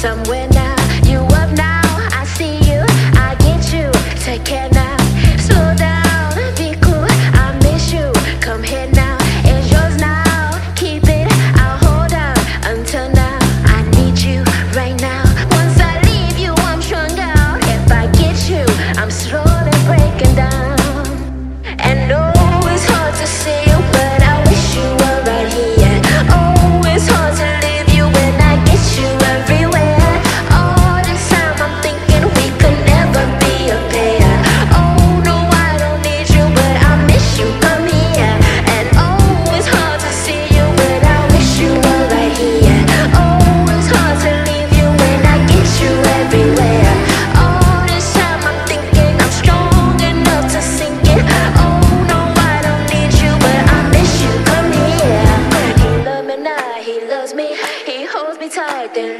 somewhere now. You up now, I see you, I get you. Take care now, slow down, be cool. I miss you, come here now. It's yours now, keep it. I'll hold on until now. I need you right now. Once I leave you, I'm strung out. If I get you, I'm slowly breaking down.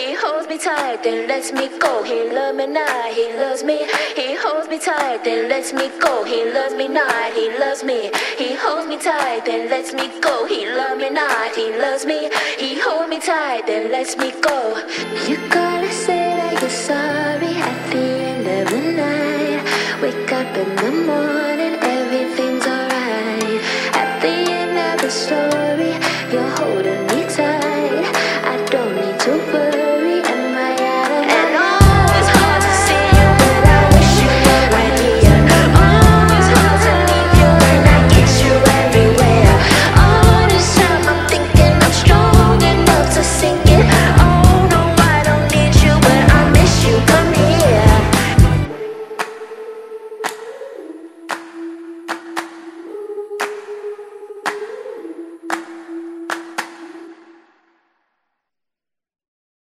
He holds me tight, then lets me go. He loves me now, he loves me. He holds me tight, then lets me go. He loves me not, he loves me. He holds me tight, then lets me go. He loves me not, he loves me. He holds me tight, then lets me go. You gotta say that you're sorry at the end of the night. Wake up in the morning, everything's alright. At the end of the story, you're holding